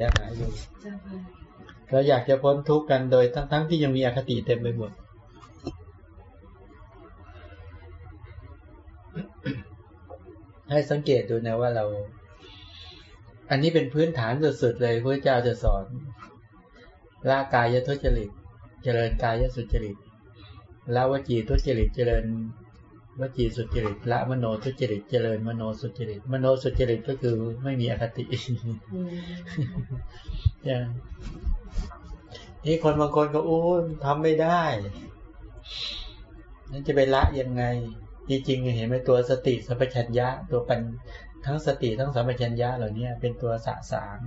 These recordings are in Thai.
ยังหายอยู่เราอยากจะพ้นทุกข์กันโดยทั้งๆที่ยังมีอคติเต็มไปหมดให้สังเกตดูนะว่าเรา อันนี้เป็นพื้นฐานสุดๆเลยพระเจ้าจะสอนละกายทุจริต เจริญกายสุจริตละวจีทุจริต เจริญ วจีสุจริตละมโนทุจริตเจริญมโนสุจริตมโนสุจริตก็คือไม่มีอคติอย่างนี่คนบางคนก็อู้ทำไม่ได้นั่นจะไปละยังไง จริงๆเห็นไหมตัวสติสัมปชัญญะ ตัวปัญทั้งสติทั้งสัมปชัญญะเหล่านี้เป็นตัวสะสาง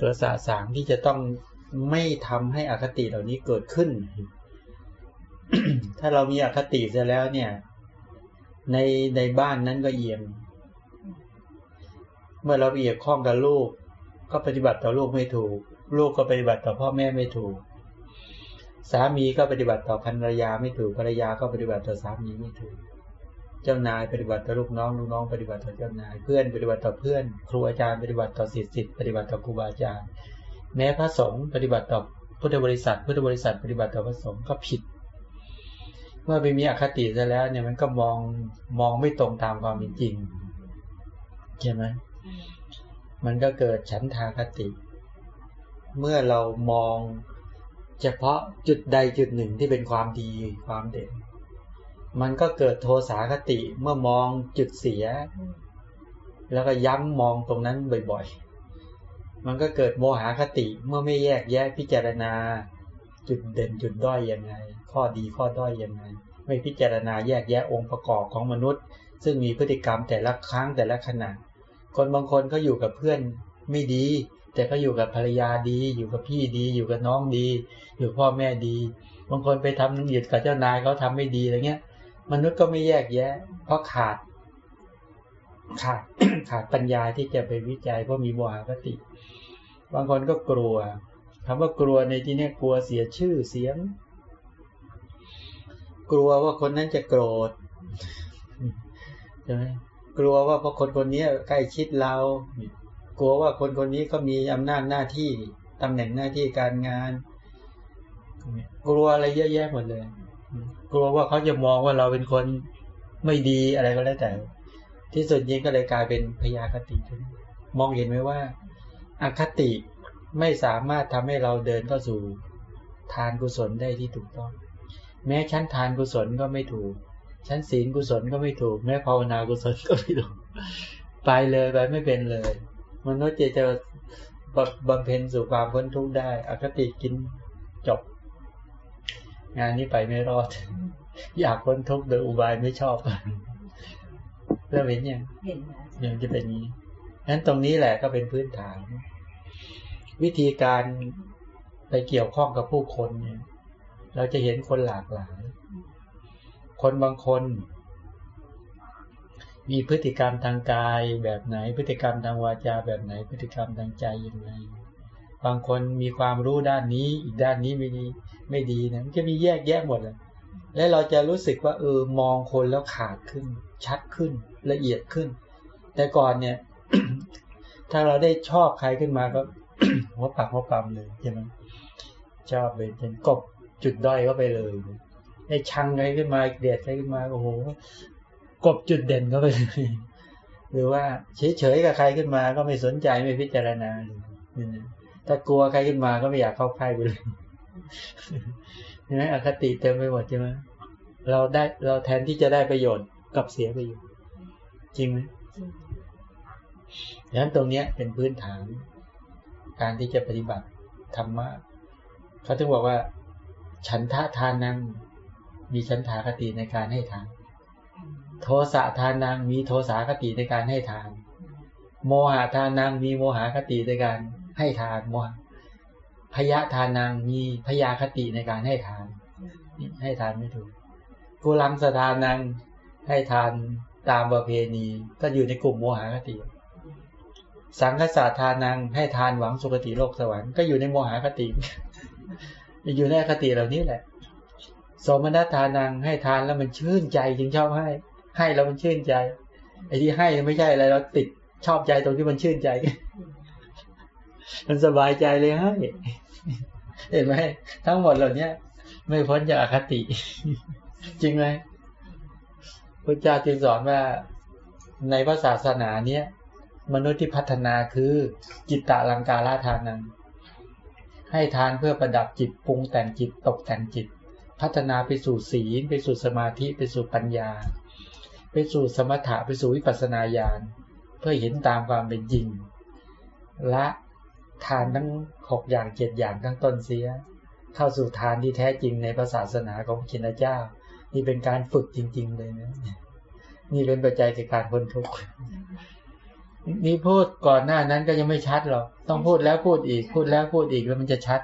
ตัวสะสางที่จะต้องไม่ทำให้อคติเหล่านี้เกิดขึ้น ถ้าเรามีอคติเสร็จแล้วเนี่ย ในในบ้านนั้นก็เอียงเมื่อเราเอียกข้องกับลูก ก็ปฏิบัติต่อลูกไม่ถูก ลูกก็ปฏิบัติต่อพ่อแม่ไม่ถูก สามีก็ปฏิบัติต่อภรรยาไม่ถูกภรรยาก็ปฏิบัติต่อสามีไม่ถูก เจ้านายปฏิบัติต่อลูกน้องลูกน้อง ปฏิบัติต่อเจ้านายเพื่อนปฏิบัติต่อเพื่อน ครูอาจารย์ปฏิบัติต่อศิษย์ศิษย์ปฏิบัติต่อครูบาอาจารย์ แม้พระสงฆ์ปฏิบัติต่อพุทธบริษัทพุทธบริษัทปฏิบัติต่อพระสงฆ์ก็ผิด เมื่อไปมีอคติซะแล้ว เนี่ยมันก็มองมองไม่ตรงตามความเป็นจริงใช่ไหมมันก็เกิดฉันทาคติ เมื่อเรามองเฉพาะจุดใดจุดหนึ่งที่เป็นความดีความเด่น มันก็เกิดโทสาคติเมื่อมองจุดเสีย แล้วก็ย้ำมองตรงนั้นบ่อยๆ มันก็เกิดโมหคติเมื่อไม่แยกแยะพิจารณา จุดเด่นจุดด้อยยังไง ข้อดีข้อด้อยยังไง ไม่พิจารณาแยกแยะองค์ประกอบของมนุษย์ ซึ่งมีพฤติกรรมแต่ละครั้งแต่ละขณะ คนบางคนก็อยู่กับเพื่อนไม่ดี แต่ก็อยู่กับภรรยาดี อยู่กับพี่ดี อยู่กับน้องดี อยู่พ่อแม่ดี บางคนไปทำน้ำหยุดกับเจ้านายเขาทำไม่ดีอะไรเงี้ย มนุษย์ก็ไม่แยกแยะ เพราะขาด ขาดขาดปัญญาที่จะไปวิจัยเพราะมีโมหคติ บางคนก็กลัวคำว่ากลัวในที่นี้กลัวเสียชื่อเสียง กลัวว่าคนนั้นจะโกรธใช่ไหมกลัวว่าพอคนคนนี้ใกล้ชิดเรา กลัวว่าคนคนนี้ก็มีอำนาจหน้าที่ตำแหน่งหน้าที่การงาน กลัวอะไรเยอะแยะหมดเลย กลัวว่าเขาจะมองว่าเราเป็นคนไม่ดีอะไรก็แล้วแต่ ที่สุดนี้ก็เลยกลายเป็นพยาคติมองเห็นไหมว่าอาคติไม่สามารถทำให้เราเดินเข้าสู่ทานกุศลได้ที่ถูกต้อง แม้ชั้นทานกุศลก็ไม่ถูก ชั้นศีลกุศลก็ไม่ถูก แม้ภาวนากุศลก็ไม่ถูก ไปเลยไปไม่เป็นเลย มนุษย์จะจะบำเพ็ญสู่ความพ้นทุกข์ได้ อคติกินจบ งานนี้ไปไม่รอด อยากพ้นทุกข์โดยอุบายไม่ชอบเริ่มเห็นยังเห็นยังจะเป็นนี้นั้นตรงนี้แหละก็เป็นพื้นฐาน วิธีการไปเกี่ยวข้องกับผู้คนเนี่ย เราจะเห็นคนหลากหลาย คนบางคน มีพฤติกรรมทางกายแบบไหน พฤติกรรมทางวาจาแบบไหน พฤติกรรมทางใจยังไง บางคนมีความรู้ด้านนี้ อีกด้านนี้ไม่ดีไม่ดีนะมันจะมีแยกแยะหมดเลยและเราจะรู้สึกว่าเออมองคนแล้วขาดขึ้น ชัดขึ้นละเอียดขึ้น แต่ก่อนเนี่ย ถ้าเราได้ชอบใครขึ้นมาก็หัวปักหัวปั๊มเลยใช่ไหมชอบเลยเป็นกบ จุดด้อยก็ไปเลยได้ชังใครขึ้นมาเดียดใครขึ้นมาโอ้โหกบจุดเด่นเขาไปเลยหรือว่าเฉยๆกับใครขึ้นมาก็ไม่สนใจไม่พิจารณาถ้ากลัวใครขึ้นมาก็ไม่อยากเข้าใครไปเลยใช่ไหมอคติเต็มไปหมดใช่ไหมเราได้เราแทนที่จะได้ประโยชน์กับเสียประโยชน์จริงไหมดังนั้นตรงนี้เป็นพื้นฐาน การที่จะปฏิบัติธรรมะเขาถึงบอกว่า ฉันทะทานัง มีฉันทาคติในการให้ทาน โทสะทานังมีโทสาคติในการให้ทาน โมหะทานังมีโมหะคติในการให้ทานโมหะพยาทานังมีพยาคติในการให้ทาน ให้ทานไม่ถูกกุลังสทานังให้ทานตามประเพณี ก็อยู่ในกลุ่มโมหะคติ สังฆสาทานังให้ทานหวังสุคติโลกสวรรค์ก็อยู่ในโมหะคติ อยู่ในคติเหล่านี้แหละ สมนัตทานังให้ทานแล้วมันชื่นใจจึงชอบให้ ให้แล้วมันชื่นใจ ไอ้ที่ให้ไม่ใช่อะไรเราติดชอบใจตรงที่มันชื่นใจ มันสบายใจเลยให้เห็นไหมทั้งหมดเหล่านี้ไม่พ้นจากอคติ จริงไหมพระเจ้าจึงสอนว่าในพระศาสนาเนี้ยมนุษย์ที่พัฒนาคือจิตตะลังการาทานัง ให้ทานเพื่อประดับจิตปรุงแต่งจิตตกแต่งจิต พัฒนาไปสู่ศีล ไปสู่สมาธิไปสู่ปัญญา ไปสู่สมถะไปสู่วิปัสสนาญาณเพื่อเห็นตามความเป็นจริงละทานทั้งหกอย่างเจ็ดอย่างทั้งต้นเสีย เข้าสู่ทานที่แท้จริงในพระศาสนาของชินเจ้า นี่เป็นการฝึกจริง ๆ เลยนะนี่เป็นปัจจัยในการพ้นทุกข์ นี่พูดก่อนหน้านั้นก็ยังไม่ชัดหรอก ต้องพูดแล้วพูดอีก พูดแล้วพูดอีกแล้วมันจะชัด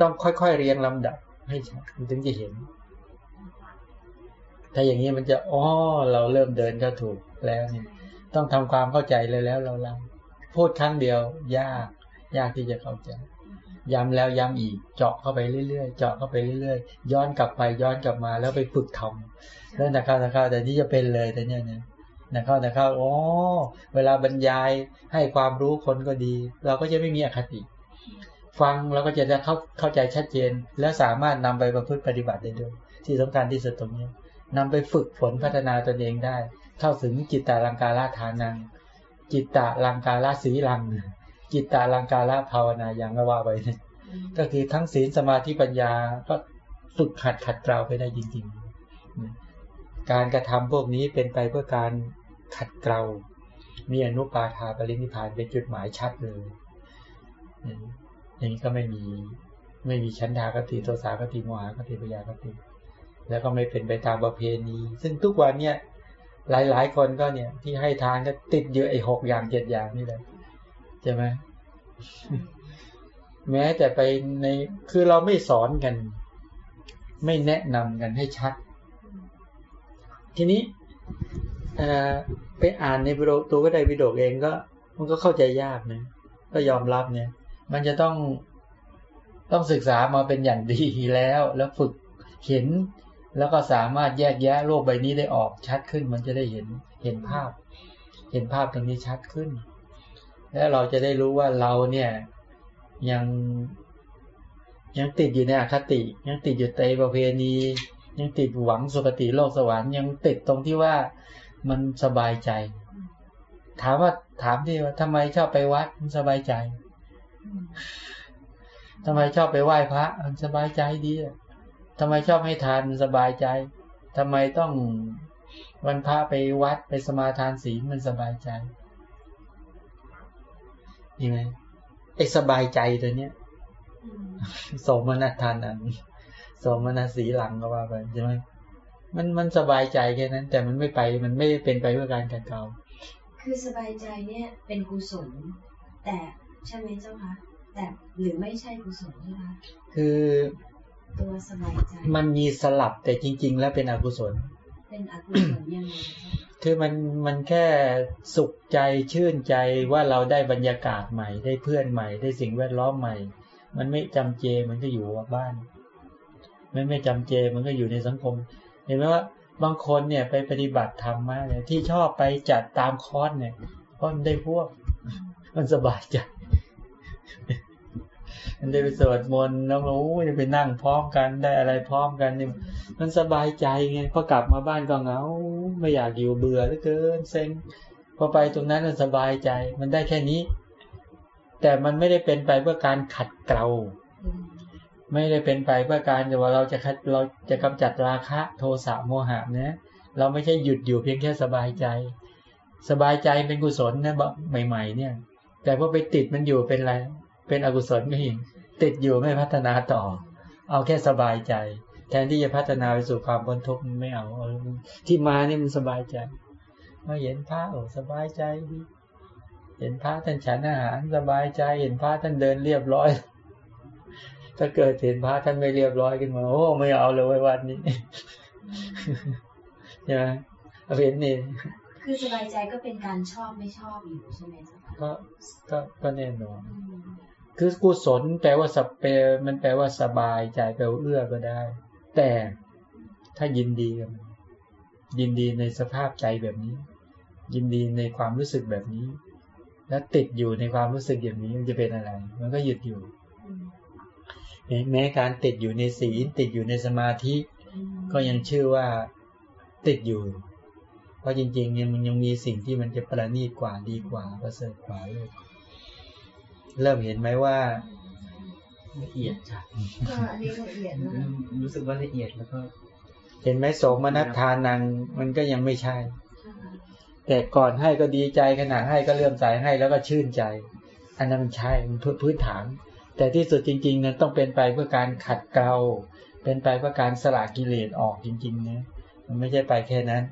ต้องค่อยๆเรียงลำดับ ให้ชัดถึงจะเห็น ถ้าอย่างนี้มันจะอ๋อเราเริ่มเดินก็ถูกแล้วเนี่ยต้องทำความเข้าใจเลยแล้วเราลังพูดครั้งเดียว ยาก ยากที่จะเข้าใจย้ำแล้วย้ำอีก เจาะเข้าไปเรื่อยๆเจาะเข้าไปเรื่อยๆย้อนกลับไปย้อนกลับมาแล้วไปฝึกทำแล้วนะครับนะครับแต่ที่จะเป็นเลยแต่เนี้ยเนี่ย นะครับนะครับโอ้เวลาบรรยายให้ความรู้คนก็ดี เราก็จะไม่มีอคติ ฟังเราก็จะได้เข้าเข้าใจชัดเจน และสามารถนำไปประพฤติปฏิบัติได้ด้วย ที่สำคัญที่สุดตรงนี้นำไปฝึกฝนพัฒนาตนเองได้ เข้าถึงจิตตาลังการาทานัง จิตตาลังการาสีลัง จิตตาลังการาภาวนาอย่างว่าไปก็คือทั้งศีลสมาธิปัญญาก็ฝึกขัดขัดเกลาไปได้จริง ๆ การกระทำพวกนี้เป็นไปเพื่อการ ขัดเกลามีอนุปาทาปรินิพานเป็นจุดหมายชัดเลยอย่างนี้ก็ไม่มีไม่มีชั้นดากติโทสากติโมหากติปัญญากติ แล้วก็ไม่เป็นไปตามประเพณี ซึ่งทุกวันเนี่ย หลาย ๆ คนก็เนี่ย ที่ให้ทานก็ติดเยอะไอ้หกอย่างเจ็ดอย่างนี่แหละใช่ไหมแม้แต่ไปในคือเราไม่สอนกัน ไม่แนะนำกันให้ชัด ทีนี้ ไปอ่านในวิโดตัวก็ได้วิโดกเองก็ มันก็เข้าใจยากนะก็ยอมรับเนี่ย มันจะต้องต้องศึกษามาเป็นอย่างดีแล้ว แล้วฝึกเห็น แล้วก็สามารถแยกแยะโลกใบนี้ได้ออกชัดขึ้น มันจะได้เห็นเห็นภาพ เห็นภาพตรงนี้ชัดขึ้น แล้วเราจะได้รู้ว่าเราเนี่ย ยังยังติดอยู่ในอคติ ยังติดอยู่ในประเพณี ยังติดหวังสุคติโลกสวรรค์ยังติดตรงที่ว่า มันสบายใจ ถามว่าถามที่ว่าทำไมชอบไปวัดมันสบายใจทำไมชอบไปไหว้พระมันสบายใจดีทำไมชอบให้ทานมันสบายใจทำไมต้องวันพระไปวัดไปสมาทานศีลมันสบายใจยังไงไอ้สบายใจตัวเนี้ยสมนัตทานันสมนัสสีหลังก็ว่าไปใช่ไหม มันมันสบายใจแค่นั้น แต่มันไม่ไปมันไม่เป็นไปเพื่อการขัดเกลาคือสบายใจเนี่ยเป็นกุศลแต่ใช่ไหมเจ้าคะแต่หรือไม่ใช่กุศลใช่ไหมคือตัวสบายใจมันมีสลับแต่จริง ๆ แล้วเป็นอกุศล เป็นอกุศลยังไงคือมันมันแค่สุขใจชื่นใจว่าเราได้บรรยากาศใหม่ได้เพื่อนใหม่ ได้สิ่งแวดล้อมใหม่ มันไม่จำเจมันก็อยู่บ้านไม่ไม่จำเจมันก็อยู่ในสังคม เห็นไหมว่าบางคนเนี่ยไปปฏิบัติธรรมมาเนี่ยที่ชอบไปจัดตามคอร์สเนี่ยเพราะมันได้พวก มันสบายใจมันได้ไปสวดมนต์แล้วโอ้ยไปนั่งพร้อมกันได้อะไรพร้อมกันนี่มันสบายใจไงพอกลับมาบ้านก็เหงาไม่อยากอยู่เบื่อเหลือเกินเซ็งพอไปตรงนั้นมันสบายใจ มันได้แค่นี้ แต่มันไม่ได้เป็นไปเพื่อการขัดเกลา ไม่ได้เป็นไปเพื่อการแต่ว่าเราจะคัดเราจะกำจัดราคะโทสะโมหะนะ เราไม่ใช่หยุดอยู่เพียงแค่สบายใจ สบายใจเป็นกุศลนะใหม่ ๆ เนี่ย แต่พอไปติดมันอยู่เป็นอะไร เป็นอกุศลไม่เห็นติดอยู่ไม่พัฒนาต่อ เอาแค่สบายใจ แทนที่จะพัฒนาไปสู่ความพ้นทุกข์ไม่เอา ที่มานี่มันสบายใจมาเห็นพระโอ้สบายใจดีเห็นพระท่านฉันอาหารสบายใจ เห็นพระท่านเดินเรียบร้อย ถ้าเกิดเห็นพระท่านไม่เรียบร้อยขึ้นมา โอ้ไม่เอาเลยวันนี้ใช่ไหมเห็นนี่คือสบายใจก็เป็นการชอบไม่ชอบอยู่ใช่ไหมก็ก็ก็แน่นอนคือกุศลแปลว่าสเปมันแปลว่าสบายใจแปลว่าเอื้อก็ได้ แต่ถ้ายินดีกันยินดีในสภาพใจแบบนี้ ยินดีในความรู้สึกแบบนี้ แล้วติดอยู่ในความรู้สึกอย่างนี้มันจะเป็นอะไร มันก็หยุดอยู่ แม้การติดอยู่ในศีลติดอยู่ในสมาธิ ก็ยังชื่อว่าติดอยู่ เพราะจริงๆเนี่ยมันยังมีสิ่งที่มันจะประณีตกว่าดีกว่าประเสริฐกว่าเลยเริ่มเห็นไหมว่าละเอียดจ้ะก็อันนี้ละเอียดนะรู้สึกว่าละเอียดแล้วก็ เห็นไหมโสมนัสทานังมันก็ยังไม่ใช่ แต่ก่อนให้ก็ดีใจขณะให้ก็เลื่อมใสให้แล้วก็ชื่นใจ อันนั้นมันใช่มันพื้นฐาน แต่ที่สุดจริงๆนั้นต้องเป็นไปเพื่อการขัดเกลาเป็นไปเพื่อการสละกิเลสออกจริงๆนะมันไม่ใช่ไปแค่นั้น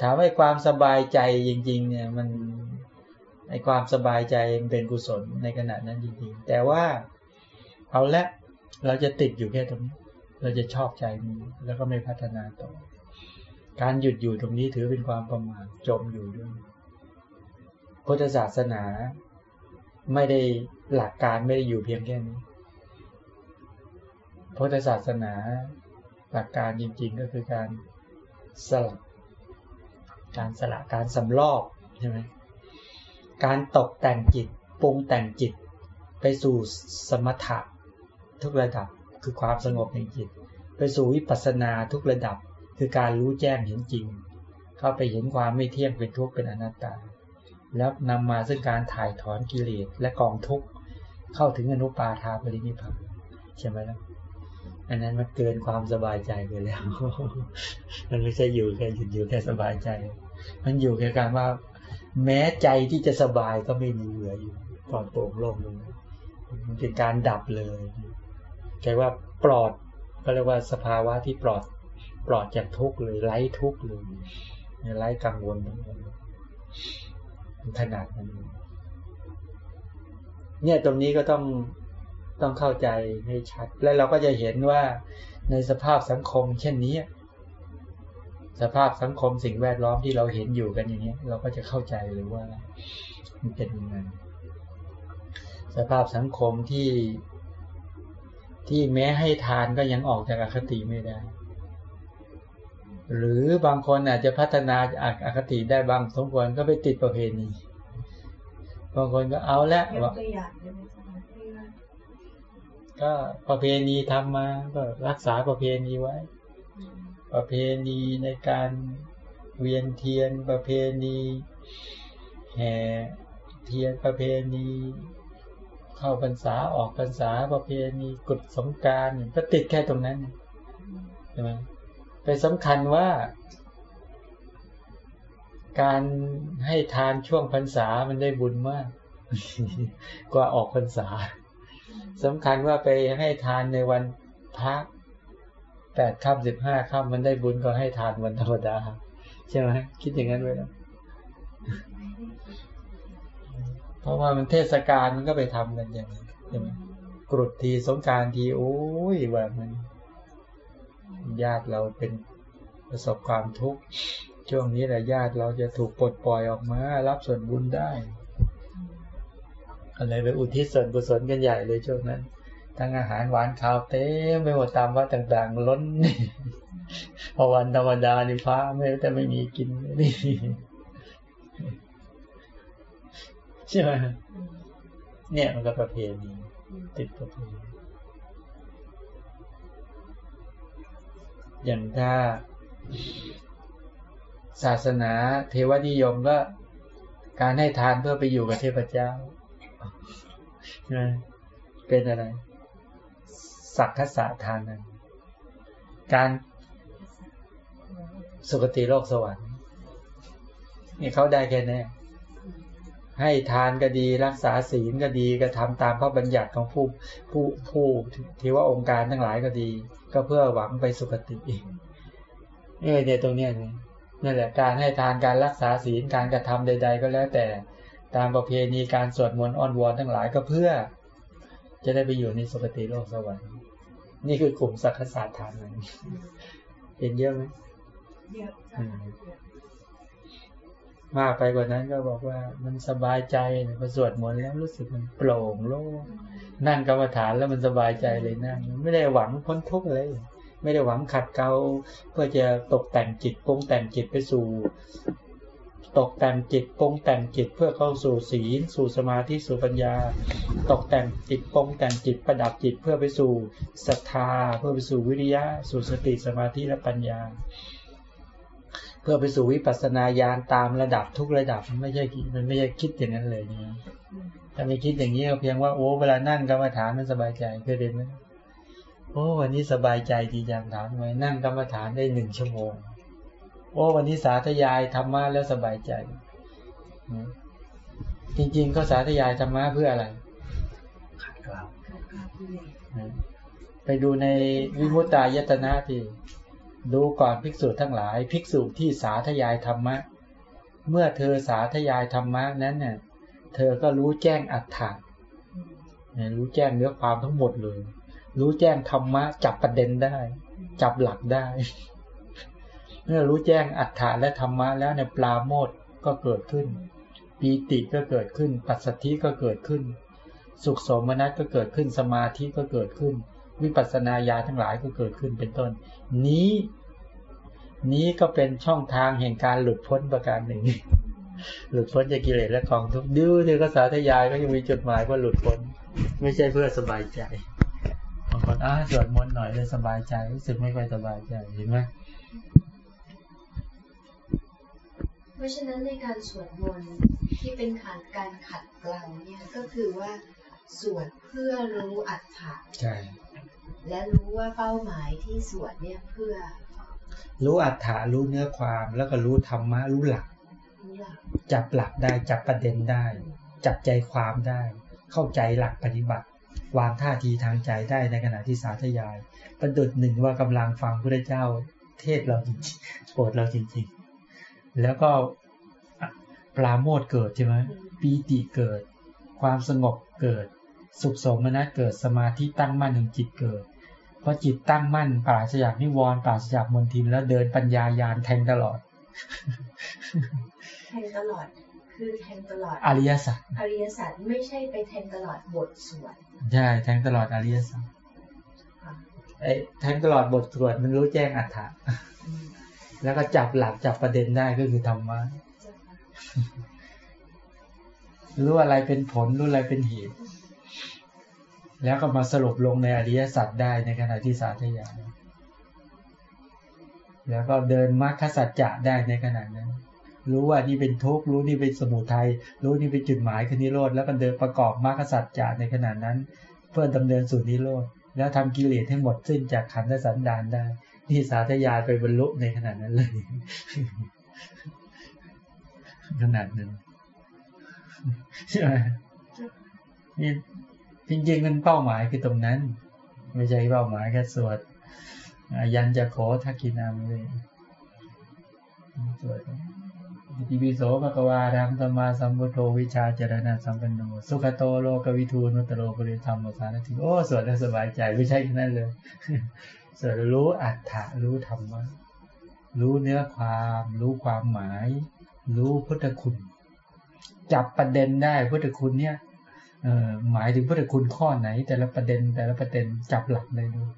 ถามว่าความสบายใจจริง ๆ เนี่ยมันไอความสบายใจมันเป็นกุศลในขณะนั้นจริงๆ แต่ว่าเอาละเราจะติดอยู่แค่ตรงนี้ เราจะชอบใจนี้แล้วก็ไม่พัฒนาต่อ การหยุดอยู่ตรงนี้ถือเป็นความประมาทจมอยู่ด้วยพุทธศาสนา ไม่ได้หลักการไม่ได้อยู่เพียงแค่นี้พุทธศาสนาหลักการจริงๆก็คือการสลับการสละการสำลอกใช่ไหมการตกแต่งจิตปรุงแต่งจิตไปสู่สมถะทุกระดับคือความสงบในจิต ไปสู่วิปัสสนาทุกระดับคือการรู้แจ้งเห็นจริง เข้าไปเห็นความไม่เที่ยงเป็นทุกข์เป็นอนัตตา แล้วนำมาซึ่งการถ่ายถอนกิเลสและกองทุกข์เข้าถึงอนุปาทาปรินิพพานใช่ไหมล่ะอันนั้นมันเกินความสบายใจไปแล้ว มันไม่ใช่อยู่แค่หยุดอยู่แค่สบายใจ มันอยู่แค่การว่า แม้ใจที่จะสบายก็ไม่มีเหลืออยู่ปลอดโปร่งโล่งลงมันเป็นการดับเลยแค่ว่าปลอดก็เรียกว่าสภาวะที่ปลอดปลอดจากทุกข์เลยไร้ทุกข์เลยไร้กังวลทั้งหมด ขนาดนั้นเนี่ยตรงนี้ก็ต้องต้องเข้าใจให้ชัด และเราก็จะเห็นว่าในสภาพสังคม เช่นนี้ สภาพสังคมสิ่งแวดล้อมที่เราเห็นอยู่กันอย่างนี้เราก็จะเข้าใจเลยว่า มันเป็นยังไงสภาพสังคมที่ที่แม้ให้ทานก็ยังออกจากอคติไม่ได้ หรือบางคนอาจจะพัฒนาอคติได้บางสมควรก็ไปติดประเพณีบางคนก็เอาละยกตัวอย่างได้ไหมจ๊ะที่ว่าก็ประเพณีทำมาก็รักษาประเพณีไว้ ประเพณีในการเวียนเทียนประเพณีแห่เทียนประเพณี เข้าพรรษาออกพรรษาประเพณีกุดสงกรารก็ติดแค่ตรงนั้นใช่ไหม ไปสำคัญว่า การให้ทานช่วงพรรษามันได้บุญมาก กว่าออกพรรษาสำคัญว่าไปให้ทานในวันพักแปดค่ำสิบห้าค่ำมันได้บุญก็ให้ทานวันธรรมดาใช่ไหมคิดอย่างนั้นไว้แล้วเพราะว่ามันเทศกาลมันก็ไปทำกันอย่างนี้ใช่ไหมกรุดทีสงการทีโอ้ยว่ามัน ญาติเราเป็นประสบความทุกข์ช่วงนี้แหละญาติเราจะถูกปลดปล่อยออกมา รับส่วนบุญได้อะไรไปอุทิศส่วนกุศลกันใหญ่เลยช่วงนั้น ทั้งอาหารหวานข้าวเต็มไปหมดตามวัดต่างๆ ล้นพอวันธรรมดานี่พระไม่แต่ไม่มีกินนี่ใช่ไหมเนี่ยมันก็ประเพณีติดประเพณี อย่างถ้า ศาสนาเทวนิยมก็การให้ทานเพื่อไปอยู่กับเทพเจ้าเป็นอะไร สักขสะทานนั้นการสุคติโลกสวรรค์นี่เขาได้แค่นี้ให้ทานก็ดีรักษาศีลก็ดีก็ทำตามพระบัญญัติของผู้ผู้ผู้ที่ว่าองค์การทั้งหลายก็ดี ก็เพื่อหวังไปสุคติอีกเออเนี่ยตรงเนี้ยนี่นั่นแหละการให้ทานการรักษาศีลการกระทำใด ๆ ก็แล้วแต่ตามประเพณีการสวดมนต์อ้อนวอนทั้งหลายก็เพื่อ จะได้ไปอยู่ในสุคติโลกสวรรค์ นี่คือกลุ่มสักขศาสตร์ทานนั้นเห็นเยอะไหมเดี๋ยวจะ มากไปกว่านั้นก็บอกว่ามันสบายใจพอสวดมนต์แล้วรู้สึกมันโปร่งโล่งนั่งกรรมฐานแล้วมันสบายใจเลยนั่งไม่ได้หวังพ้นทุกข์เลย ไม่ได้หวังขัดเกลาเพื่อจะตกแต่งจิตปรุงแต่งจิตไปสู่ ตกแต่งจิตปรุงแต่งจิตเพื่อเข้าสู่ศีลสู่สมาธิสู่ปัญญา ตกแต่งจิตปรุงแต่งจิตประดับจิตเพื่อไปสู่ศรัทธา เพื่อไปสู่วิริยะ สู่สติสมาธิและปัญญา เพื่อไปสู่วิปัสสนาญาณตามระดับทุกระดับมันไม่ใช่คิดมันไม่ใช่คิดอย่างนั้นเลยนะถ้าไม่คิดอย่างนี้ก็เพียงว่าโอ้เวลานั่งกรรมฐานมันสบายใจเคยเห็นไหมโอ้วันนี้สบายใจดีจังถามทำไมนั่งกรรมฐานได้หนึ่งชั่วโมง โอ้วันนี้สาธยายธรรมะแล้วสบายใจจริง ๆ ก็สาธยายธรรมะเพื่ออะไรขัดเกลาไปดูในวิมุตตายตนะที่ ดูก่อนภิกษุทั้งหลาย ภิกษุที่สาธยายธรรมะ เมื่อเธอสาธยายธรรมะนั้นเนี่ยเธอก็รู้แจ้งอัตถะเนี่ยรู้แจ้งเนื้อความทั้งหมดเลย รู้แจ้งธรรมะ จับประเด็นได้ จับหลักได้ เมื่อรู้แจ้งอัตถะและธรรมะแล้วเนี่ยปลาโมดก็เกิดขึ้นปีติก็เกิดขึ้น ปัสสธิก็เกิดขึ้น สุขสมนัตก็เกิดขึ้นสมาธิก็เกิดขึ้น วิปัสสนาญาทั้งหลายก็เกิดขึ้นเป็นต้น นี้ นี้ก็เป็นช่องทางแห่งการหลุดพ้นประการหนึ่ง หลุดพ้นจากกิเลสและกองทุกข์ดื้อเนี่ยก็สาธยายก็ยังมีจุดหมายว่าหลุดพ้น ไม่ใช่เพื่อสบายใจบางคนอ่าสวดมนต์หน่อยเลยสบายใจรู้สึกไม่ค่อยสบายใจเห็นไหมเพราะฉะนั้นในการสวดมนต์ที่เป็นการการขัดเกลาเนี่ยก็คือว่าสวดเพื่อรู้อัตถะใช่ และรู้ว่าเป้าหมายที่สวดเนี่ยเพื่อ รู้อัฏฐารู้เนื้อความแล้วก็รู้ธรรมะรู้หลักรู้หลัก จับหลักได้จับประเด็นได้ จับใจความได้ เข้าใจหลักปฏิบัติ วางท่าทีทางใจได้ในขณะที่สาธยาย ประดุดหนึ่งว่ากำลังฟังพระเจ้าเทศเราจริงๆโปรดเราจริงๆ แล้วก็ปราโมทย์เกิดใช่ไหมปีติเกิด ความสงบเกิด สุขสมนัตเกิดสมาธิตั้งมั่นของจิตเกิดพอจิตตั้งมั่นปราศจากนิวรณ์ปราศจากมนทินแล้วเดินปัญญายานแทงตลอด แทงตลอด คือแทงตลอด อริยสัจอริยสัจไม่ใช่ไปแทงตลอดบทสวดใช่แทงตลอดอริยสัจค่ะไอ้แทงตลอดบทสวดมันรู้แจ้งอัฏฐะอืมแล้วก็จับหลักจับประเด็นได้ก็คือธรรมะเจ้าค่ะรู้อะไรเป็นผลรู้อะไรเป็นเหตุ แล้วก็มาสรุปลงในอริยสัจได้ในขณะที่สาธยายแล้วก็เดินมรรคสัจจะได้ในขณะนั้น รู้ว่านี่เป็นทุกข์รู้นี่เป็นสมุทัยรู้นี่เป็นจุดหมายคือนิโรธแล้วก็เดินประกอบมรรคสัจจะในขณะนั้น เพื่อดำเนินสู่นิโรธแล้วทำกิเลสให้หมดสิ้นจากขันธสันดานได้ นี่สาธยายไปบรรลุในขณะนั้นเลยขนาดนั้นใช่ไหมนี่ จริงๆมันเป้าหมายคือตรงนั้น ไม่ใช่เป้าหมายแค่สวดยันจะขอทักกินามเลยสวดอิติปิโสภะกวาธรังสมมาสัมพุทโธวิชาจรณะสัมปันโนสุขโตโลกวิทูนุตโรปริธรรมสารทิโอ้สวดแล้วสบายใจไม่ใช่แค่นั้นเลยสวดรู้อัตถะรู้ธรรมะรู้เนื้อความ รู้ความหมาย รู้พุทธคุณ จับประเด็นได้พุทธคุณเนี่ย หมายถึงพุทธคุณข้อไหน แต่ละประเด็นแต่ละประเด็นจับหลักได้ด้วย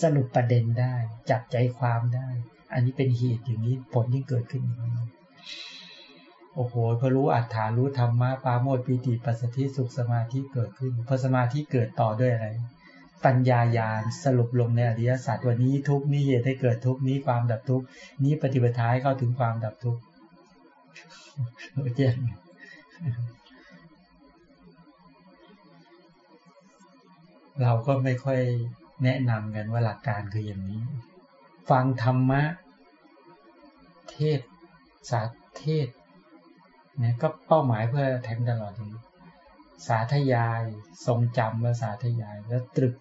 สรุปประเด็นได้ จับใจความได้ อันนี้เป็นเหตุอย่างนี้ผลที่เกิดขึ้นอย่างนี้โอ้โหพอรู้อัตถารู้ธรรมะปาโมดปีติปัสสธิสุขสมาธิเกิดขึ้นพอสมาธิเกิดต่อด้วยอะไร ปัญญายาณสรุปลงในอริยสัจวันนี้ทุกนี้เหตุให้เกิดทุกนี้ความดับทุกนี้ปฏิบัติท้ายเข้าถึงความดับทุกข์รู้แจ้ง เราก็ไม่ค่อยแนะนำกันว่าหลักการคืออย่างนี้ ฟังธรรมะ เทศสาเทศเนี่ยก็เป้าหมายเพื่อแทงตลอดอย่างนี้สาธยายทรงจำว่าสาธยาย แล้วตรึก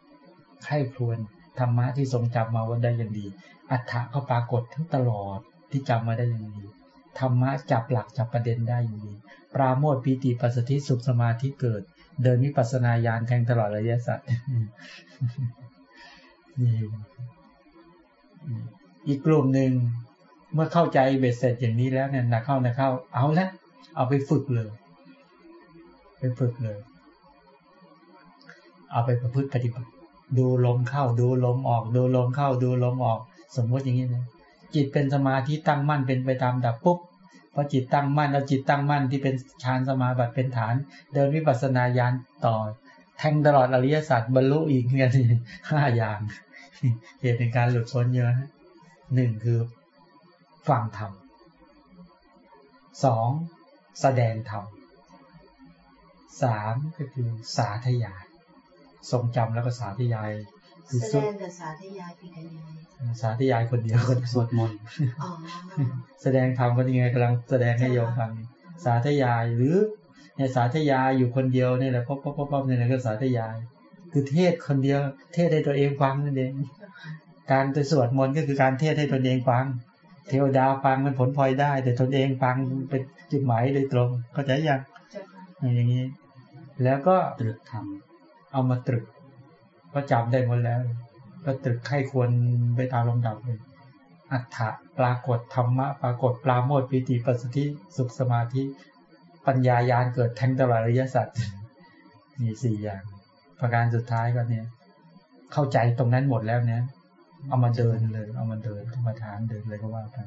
ไข้ครวนธรรมะที่ทรงจำมาว่าได้อย่างดี อัฏฐะก็ปรากฏทั้งตลอดที่จำมาได้อย่างดีธรรมะจับหลักจับประเด็นได้อย่างดี ปราโมทย์ปีติปัสสติสุขสมาธิเกิด เดินวิปัสสนาญาณแทงตลอดระยะสัตว์นี่อีกกลุ่มหนึ่งเมื่อเข้าใจเบ็ดเสร็จอย่างนี้แล้วเนี่ยนะเข้านะเข้า เอาละเอาไปฝึกเลย ไปฝึกเลย เอาไปประพฤติปฏิบัติ ดูลมเข้า ดูลมออก ดูลมเข้า ดูลมออก สมมติอย่างนี้นะจิตเป็นสมาธิตั้งมั่นเป็นไปตามดับปุ๊บ พอจิตตั้งมั่นเอาจิตตั้งมั่นที่เป็นฌานสมาบัติเป็นฐาน เดินวิปัสสนาญาณต่อ แทงตลอดอริยสัจบรรลุอีกเงี้ยห้าอย่างเหตุในการหลุดพ้นเยอะหนึ่งคือฟังธรรมสองแสดงธรรมสามก็คือสาธยาย ทรงจำแล้วก็สาธยาย แสดสุดงกับสาธยายเป็นยังไงสาธยายคนเดียวคนสวดมนต์อ๋อแสดงธรรมก็ยังไงกำลังแสดงให้โยมฟัง สาธยายหรือเนี่ยสาธยายอยู่คนเดียวนี่แหละป๊อปป๊อปป๊อปป๊อปเนี่ยนะก็สาธยาย คือเทศคนเดียว เทศให้ตัวเองฟังนั่นเองการไปสวดมนต์ก็คือการเทศให้ตนเองฟัง เทวดาฟังมันผลพลอยได้ แต่ตนเองฟังเป็นจุดหมายโดยตรงเข้าใจยังเจ้าค่ะอย่างนี้ แล้วก็ตรึกธรรมเอามาตรึก ก็จำได้หมดแล้ว ก็ตรึกใคร่ครวญไปตามลำดับเลย อัฏฐะปรากฏธรรมะ ปรากฏปราโมทปิติปัสสติสุขสมาธิ ปัญญายาณเกิดแทงตลอดอริยสัจมีสี่อย่าง ประการสุดท้ายก็เนี่ย เข้าใจตรงนั้นหมดแล้วเนี่ยเอามาเดินเลย เอามาเดินเข้ามฐานเดินเลยก็ว่าไป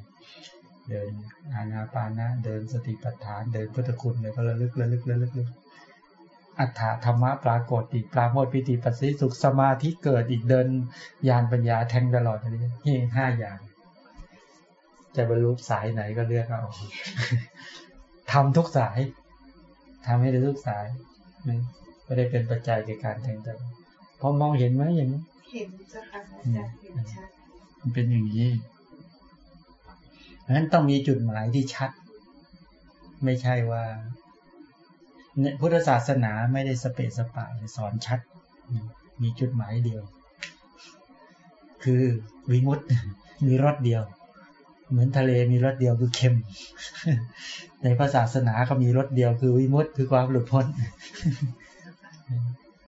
เดินอานาปานะ เดินสติปัฏฐาน เดินพุทธคุณเลยก็ระลึกระลึกระลึกระลึก อัฏฐธรรมะปรากฏอีกปราโมทย์ปิติปัสสิสุขสมาธิเกิดอีกเดินญาณปัญญาแทงตลอดเลยนี่ห้าอย่าง จะบรรลุสายไหนก็เลือกเอาทำทุกสายทำให้ได้ทุกสายไม่ไม่ได้เป็นปัจจัยในการแทงตลอดพอมองเห็นไหมอย่างนี้เห็นเจ้าค่ะอาจารย์เห็นชัดมันเป็นอย่างนี้เพราะฉะนั้นต้องมีจุดหมายที่ชัด ไม่ใช่ว่า เนี่ยพุทธศาสนาไม่ได้สเปสปะสอนชัด มีจุดหมายเดียว คือวิมุตติมีรสเดียว เหมือนทะเลมีรสเดียวคือเค็ม ในพระศาสนาก็มีรสเดียวคือวิมุตติคือความหลุดพ้น